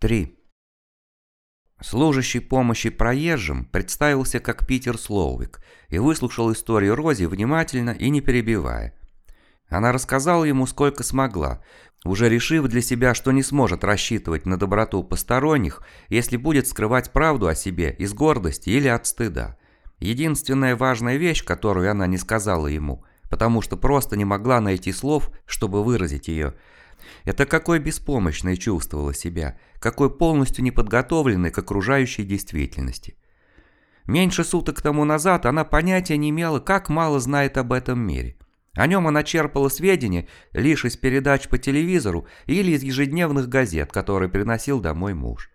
3. Служащий помощи проезжим представился как Питер Слоувик и выслушал историю Рози внимательно и не перебивая. Она рассказала ему сколько смогла, уже решив для себя, что не сможет рассчитывать на доброту посторонних, если будет скрывать правду о себе из гордости или от стыда. Единственная важная вещь, которую она не сказала ему, потому что просто не могла найти слов, чтобы выразить ее, это какой беспомощной чувствовала себя, какой полностью неподготовленной к окружающей действительности. Меньше суток тому назад она понятия не имела, как мало знает об этом мире. О нем она черпала сведения лишь из передач по телевизору или из ежедневных газет, которые приносил домой муж.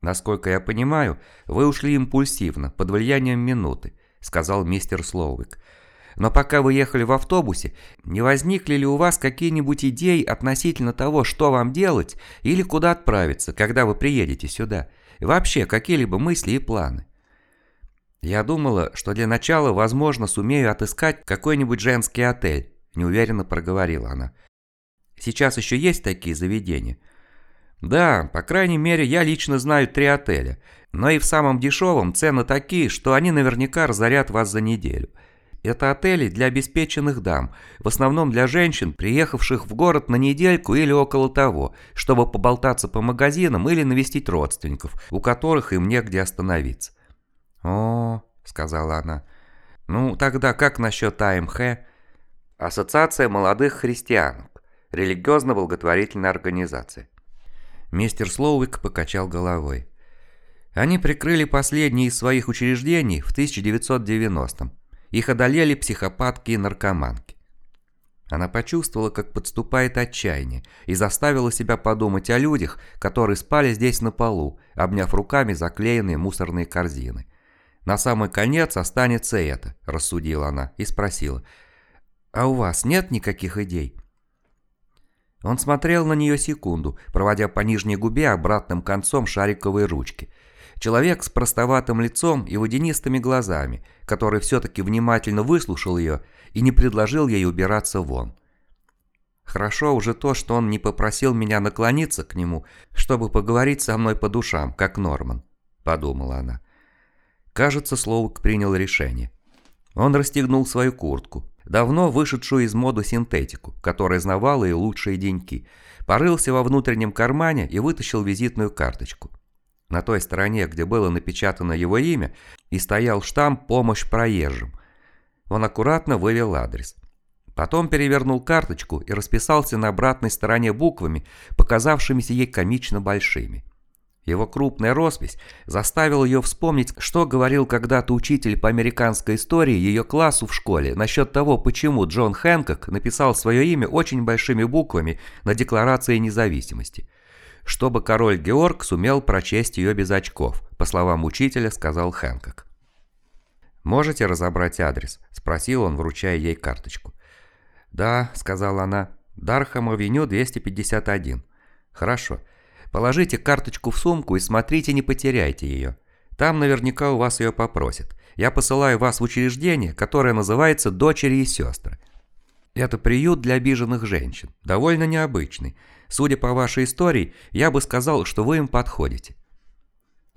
«Насколько я понимаю, вы ушли импульсивно, под влиянием минуты», — сказал мистер Слоувик. «Но пока вы ехали в автобусе, не возникли ли у вас какие-нибудь идеи относительно того, что вам делать или куда отправиться, когда вы приедете сюда? вообще, какие-либо мысли и планы?» «Я думала, что для начала, возможно, сумею отыскать какой-нибудь женский отель», – неуверенно проговорила она. «Сейчас еще есть такие заведения?» «Да, по крайней мере, я лично знаю три отеля. Но и в самом дешевом цены такие, что они наверняка разорят вас за неделю. Это отели для обеспеченных дам, в основном для женщин, приехавших в город на недельку или около того, чтобы поболтаться по магазинам или навестить родственников, у которых им негде остановиться. «О, — сказала она, — ну тогда как насчет АМХ?» «Ассоциация молодых христианок, религиозно-благотворительная организация». Мистер Слоуик покачал головой. Они прикрыли последние из своих учреждений в 1990-м. Их одолели психопатки и наркоманки. Она почувствовала, как подступает отчаяние, и заставила себя подумать о людях, которые спали здесь на полу, обняв руками заклеенные мусорные корзины. На самый конец останется это, рассудила она и спросила. А у вас нет никаких идей? Он смотрел на нее секунду, проводя по нижней губе обратным концом шариковой ручки. Человек с простоватым лицом и водянистыми глазами, который все-таки внимательно выслушал ее и не предложил ей убираться вон. Хорошо уже то, что он не попросил меня наклониться к нему, чтобы поговорить со мной по душам, как Норман, подумала она. Кажется, Слоук принял решение. Он расстегнул свою куртку, давно вышедшую из моды синтетику, которая знавала и лучшие деньки, порылся во внутреннем кармане и вытащил визитную карточку. На той стороне, где было напечатано его имя, и стоял штамп «Помощь проезжим». Он аккуратно вывел адрес. Потом перевернул карточку и расписался на обратной стороне буквами, показавшимися ей комично большими. Его крупная роспись заставила ее вспомнить, что говорил когда-то учитель по американской истории ее классу в школе насчет того, почему Джон Хэнкок написал свое имя очень большими буквами на Декларации независимости. Чтобы король Георг сумел прочесть ее без очков, по словам учителя, сказал Хэнкок. «Можете разобрать адрес?» – спросил он, вручая ей карточку. «Да», – сказала она, – «Дархам-авеню 251». «Хорошо». Положите карточку в сумку и смотрите, не потеряйте ее. Там наверняка у вас ее попросят. Я посылаю вас в учреждение, которое называется «Дочери и сестры». Это приют для обиженных женщин, довольно необычный. Судя по вашей истории, я бы сказал, что вы им подходите.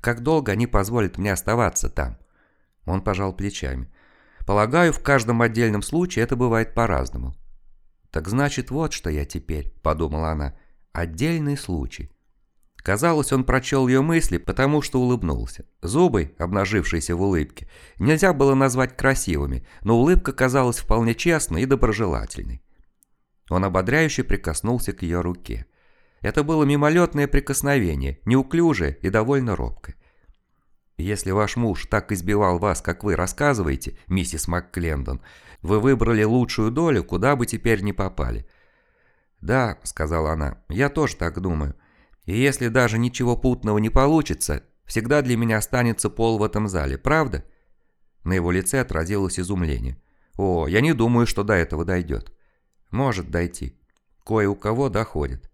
Как долго они позволят мне оставаться там? Он пожал плечами. Полагаю, в каждом отдельном случае это бывает по-разному. Так значит, вот что я теперь, подумала она. Отдельный случай. Казалось, он прочел ее мысли, потому что улыбнулся. Зубы, обнажившиеся в улыбке, нельзя было назвать красивыми, но улыбка казалась вполне честной и доброжелательной. Он ободряюще прикоснулся к ее руке. Это было мимолетное прикосновение, неуклюжее и довольно робкое. «Если ваш муж так избивал вас, как вы рассказываете, миссис МакКлендон, вы выбрали лучшую долю, куда бы теперь не попали». «Да», — сказала она, — «я тоже так думаю». И если даже ничего путного не получится, всегда для меня останется пол в этом зале, правда?» На его лице отразилось изумление. «О, я не думаю, что до этого дойдет». «Может дойти. Кое у кого доходит».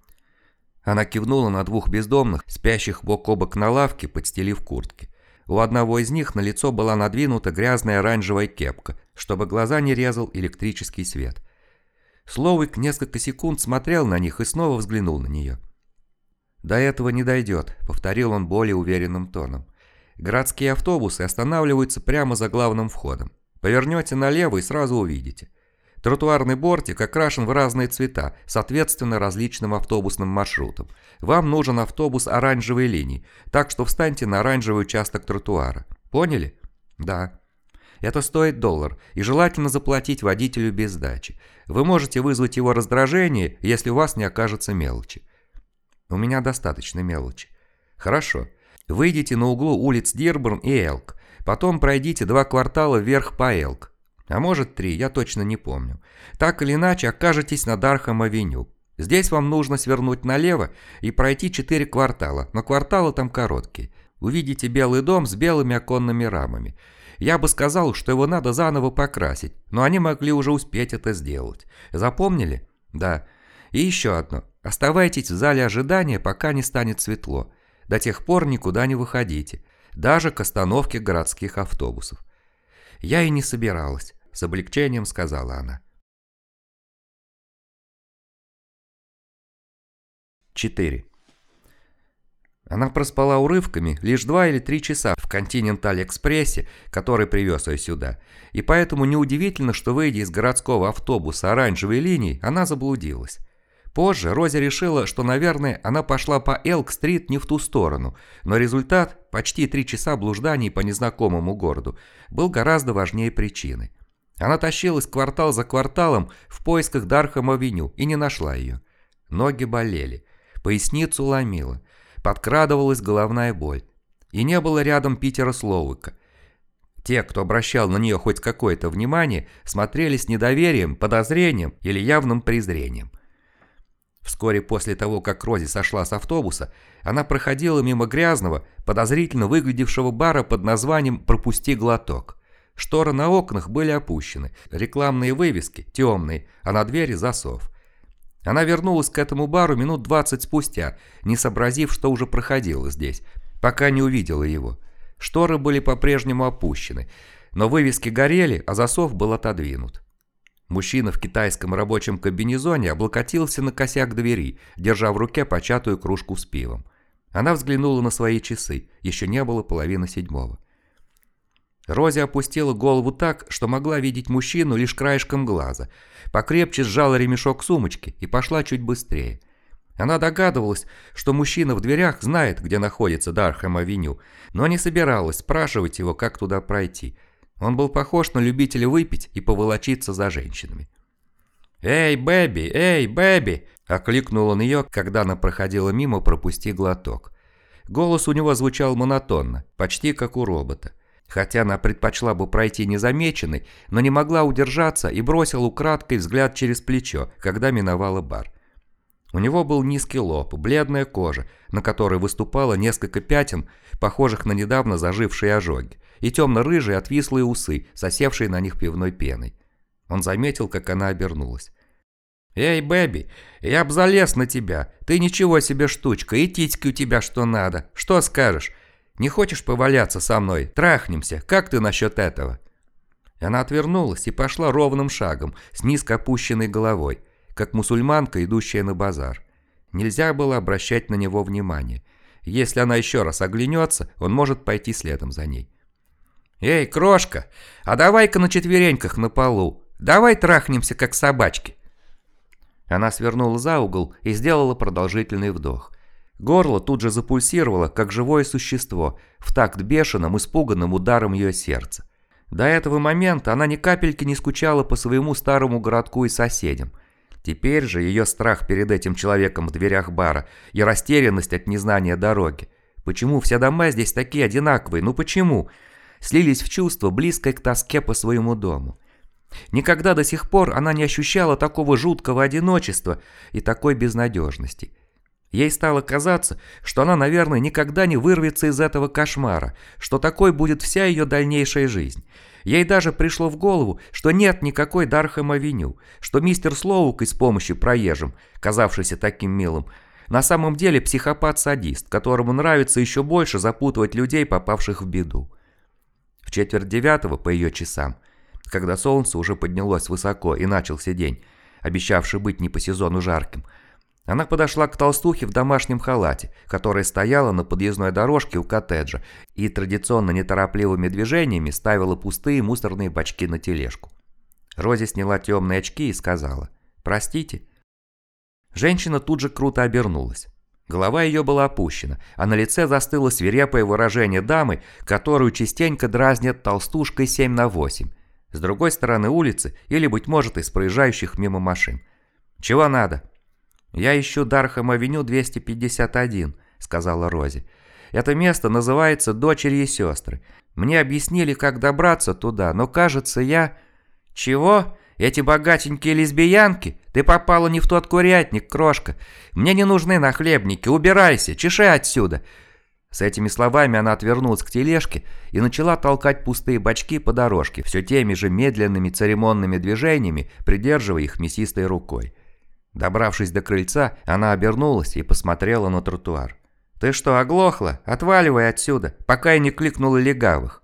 Она кивнула на двух бездомных, спящих бок о бок на лавке, подстелив куртки. У одного из них на лицо была надвинута грязная оранжевая кепка, чтобы глаза не резал электрический свет. Словик несколько секунд смотрел на них и снова взглянул на нее. «До этого не дойдет», — повторил он более уверенным тоном. «Городские автобусы останавливаются прямо за главным входом. Повернете налево и сразу увидите. Тротуарный бортик окрашен в разные цвета, соответственно различным автобусным маршрутам. Вам нужен автобус оранжевой линии, так что встаньте на оранжевый участок тротуара. Поняли? Да. Это стоит доллар, и желательно заплатить водителю без сдачи. Вы можете вызвать его раздражение, если у вас не окажется мелочи. У меня достаточно мелочи. Хорошо. Выйдите на углу улиц Дирборн и Элк. Потом пройдите два квартала вверх по Элк. А может три, я точно не помню. Так или иначе окажетесь на Дархам-авеню. Здесь вам нужно свернуть налево и пройти четыре квартала, но кварталы там короткие. Увидите белый дом с белыми оконными рамами. Я бы сказал, что его надо заново покрасить, но они могли уже успеть это сделать. Запомнили? Да. И еще одно. Оставайтесь в зале ожидания, пока не станет светло. До тех пор никуда не выходите. Даже к остановке городских автобусов. «Я и не собиралась», — с облегчением сказала она. 4. Она проспала урывками лишь два или три часа в Континенталь-экспрессе, который привез ее сюда, и поэтому неудивительно, что, выйдя из городского автобуса оранжевой линии, она заблудилась. Позже Рози решила, что, наверное, она пошла по Элк-стрит не в ту сторону, но результат, почти три часа блужданий по незнакомому городу, был гораздо важнее причины. Она тащилась квартал за кварталом в поисках Дархам-авеню и не нашла ее. Ноги болели, поясницу ломила, подкрадывалась головная боль. И не было рядом Питера Слоуика. Те, кто обращал на нее хоть какое-то внимание, смотрели с недоверием, подозрением или явным презрением – Вскоре после того, как Рози сошла с автобуса, она проходила мимо грязного, подозрительно выглядевшего бара под названием «Пропусти глоток». Шторы на окнах были опущены, рекламные вывески темные, а на двери засов. Она вернулась к этому бару минут 20 спустя, не сообразив, что уже проходила здесь, пока не увидела его. Шторы были по-прежнему опущены, но вывески горели, а засов был отодвинут. Мужчина в китайском рабочем комбинезоне облокотился на косяк двери, держа в руке початую кружку с пивом. Она взглянула на свои часы, еще не было половины седьмого. Рози опустила голову так, что могла видеть мужчину лишь краешком глаза, покрепче сжала ремешок сумочки и пошла чуть быстрее. Она догадывалась, что мужчина в дверях знает, где находится Дархэм-авеню, но не собиралась спрашивать его, как туда пройти – он был похож на любителя выпить и поволочиться за женщинами. «Эй, Бэби! Эй, Бэби!» – окликнул он ее, когда она проходила мимо «Пропусти глоток». Голос у него звучал монотонно, почти как у робота. Хотя она предпочла бы пройти незамеченной, но не могла удержаться и бросила украдкой взгляд через плечо, когда миновала бар. У него был низкий лоб, бледная кожа, на которой выступало несколько пятен, похожих на недавно зажившие ожоги и темно-рыжие отвислые усы, сосевшие на них пивной пеной. Он заметил, как она обернулась. «Эй, Бэби, я б залез на тебя. Ты ничего себе штучка, и титьки у тебя что надо. Что скажешь? Не хочешь поваляться со мной? Трахнемся. Как ты насчет этого?» Она отвернулась и пошла ровным шагом, с низко опущенной головой, как мусульманка, идущая на базар. Нельзя было обращать на него внимание. Если она еще раз оглянется, он может пойти следом за ней. «Эй, крошка, а давай-ка на четвереньках на полу. Давай трахнемся, как собачки». Она свернула за угол и сделала продолжительный вдох. Горло тут же запульсировало, как живое существо, в такт бешеным, испуганным ударом ее сердца. До этого момента она ни капельки не скучала по своему старому городку и соседям. Теперь же ее страх перед этим человеком в дверях бара и растерянность от незнания дороги. Почему все дома здесь такие одинаковые? Ну почему? слились в чувство, близкое к тоске по своему дому. Никогда до сих пор она не ощущала такого жуткого одиночества и такой безнадежности. Ей стало казаться, что она, наверное, никогда не вырвется из этого кошмара, что такой будет вся ее дальнейшая жизнь. Ей даже пришло в голову, что нет никакой Дархэм-авеню, что мистер Слоук из помощи проезжим, казавшийся таким милым, на самом деле психопат-садист, которому нравится еще больше запутывать людей, попавших в беду четверть девятого по ее часам, когда солнце уже поднялось высоко и начался день, обещавший быть не по сезону жарким, Она подошла к толстухе в домашнем халате, которая стояла на подъездной дорожке у коттеджа и традиционно неторопливыми движениями ставила пустые мусорные бачки на тележку. Рози сняла темные очки и сказала «Простите». Женщина тут же круто обернулась. Голова ее была опущена, а на лице застыло свирепое выражение дамы, которую частенько дразнят толстушкой 7 на 8, с другой стороны улицы или, быть может, из проезжающих мимо машин. «Чего надо?» «Я ищу Дархам-авеню 251», — сказала Рози. «Это место называется «Дочери и сестры». Мне объяснили, как добраться туда, но, кажется, я...» «Чего? Эти богатенькие лесбиянки? Ты попала не в тот курятник, крошка. Мне не нужны нахлебники, убирайся, чеши отсюда!» С этими словами она отвернулась к тележке и начала толкать пустые бачки по дорожке, все теми же медленными церемонными движениями, придерживая их мясистой рукой. Добравшись до крыльца, она обернулась и посмотрела на тротуар. «Ты что, оглохла? Отваливай отсюда, пока я не кликнула легавых!»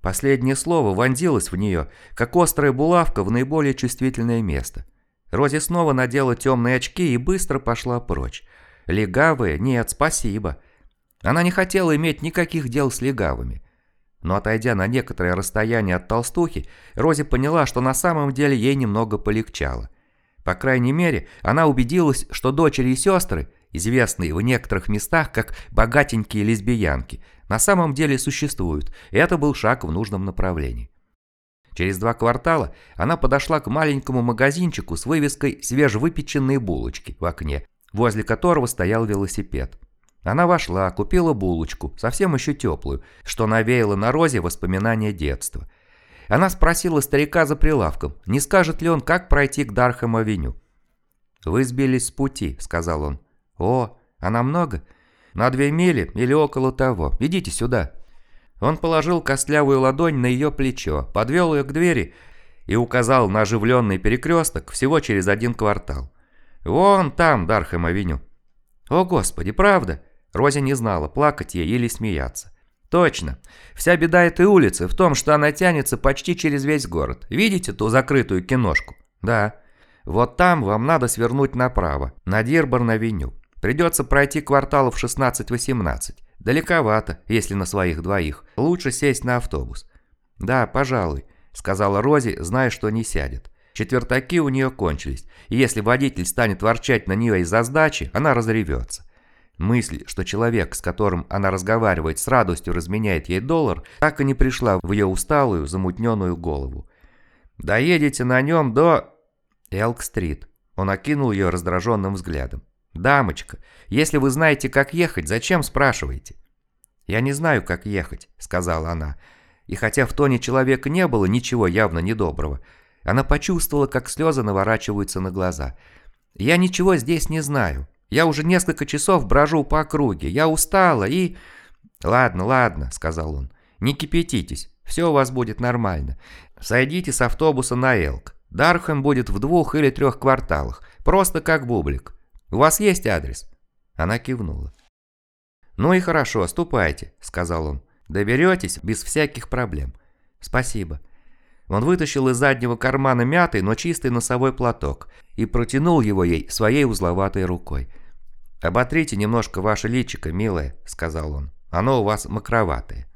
Последнее слово вонзилось в нее, как острая булавка в наиболее чувствительное место. Рози снова надела темные очки и быстро пошла прочь. Легавые? Нет, спасибо. Она не хотела иметь никаких дел с легавыми. Но отойдя на некоторое расстояние от толстухи, Рози поняла, что на самом деле ей немного полегчало. По крайней мере, она убедилась, что дочери и сестры, известные в некоторых местах как богатенькие лесбиянки, на самом деле существуют, и это был шаг в нужном направлении. Через два квартала она подошла к маленькому магазинчику с вывеской «Свежевыпеченные булочки» в окне, возле которого стоял велосипед. Она вошла, купила булочку, совсем еще теплую, что навеяло на Розе воспоминания детства. Она спросила старика за прилавком, не скажет ли он, как пройти к Дархэм-авеню. «Вы сбились с пути», — сказал он. «О, она много?» «На две мили или около того. Идите сюда». Он положил костлявую ладонь на ее плечо, подвел ее к двери и указал на оживленный перекресток всего через один квартал. «Вон там Дархэм-авеню». «О, Господи, правда?» Рози не знала, плакать ей или смеяться. «Точно. Вся беда этой улицы в том, что она тянется почти через весь город. Видите ту закрытую киношку?» «Да». «Вот там вам надо свернуть направо, на Дирборн-авеню. Придется пройти кварталов 16-18. Далековато, если на своих двоих. Лучше сесть на автобус». «Да, пожалуй», — сказала Рози, зная, что не сядет. Четвертаки у нее кончились, и если водитель станет ворчать на нее из-за сдачи, она разревется. Мысль, что человек, с которым она разговаривает, с радостью разменяет ей доллар, так и не пришла в ее усталую, замутненную голову. «Доедете на нем до...» Элк-стрит. Он окинул ее раздраженным взглядом. «Дамочка, если вы знаете, как ехать, зачем спрашиваете?» «Я не знаю, как ехать», — сказала она. И хотя в тоне человека не было ничего явно недоброго, она почувствовала, как слезы наворачиваются на глаза. «Я ничего здесь не знаю. Я уже несколько часов брожу по округе. Я устала и...» «Ладно, ладно», — сказал он. «Не кипятитесь. Все у вас будет нормально. Сойдите с автобуса на Элк. Дархэм будет в двух или трех кварталах. Просто как бублик. У вас есть адрес?» Она кивнула. «Ну и хорошо, ступайте», — сказал он. «Доберетесь без всяких проблем». «Спасибо». Он вытащил из заднего кармана мятый, но чистый носовой платок и протянул его ей своей узловатой рукой. «Оботрите немножко ваше личико, милая», — сказал он. «Оно у вас мокроватое».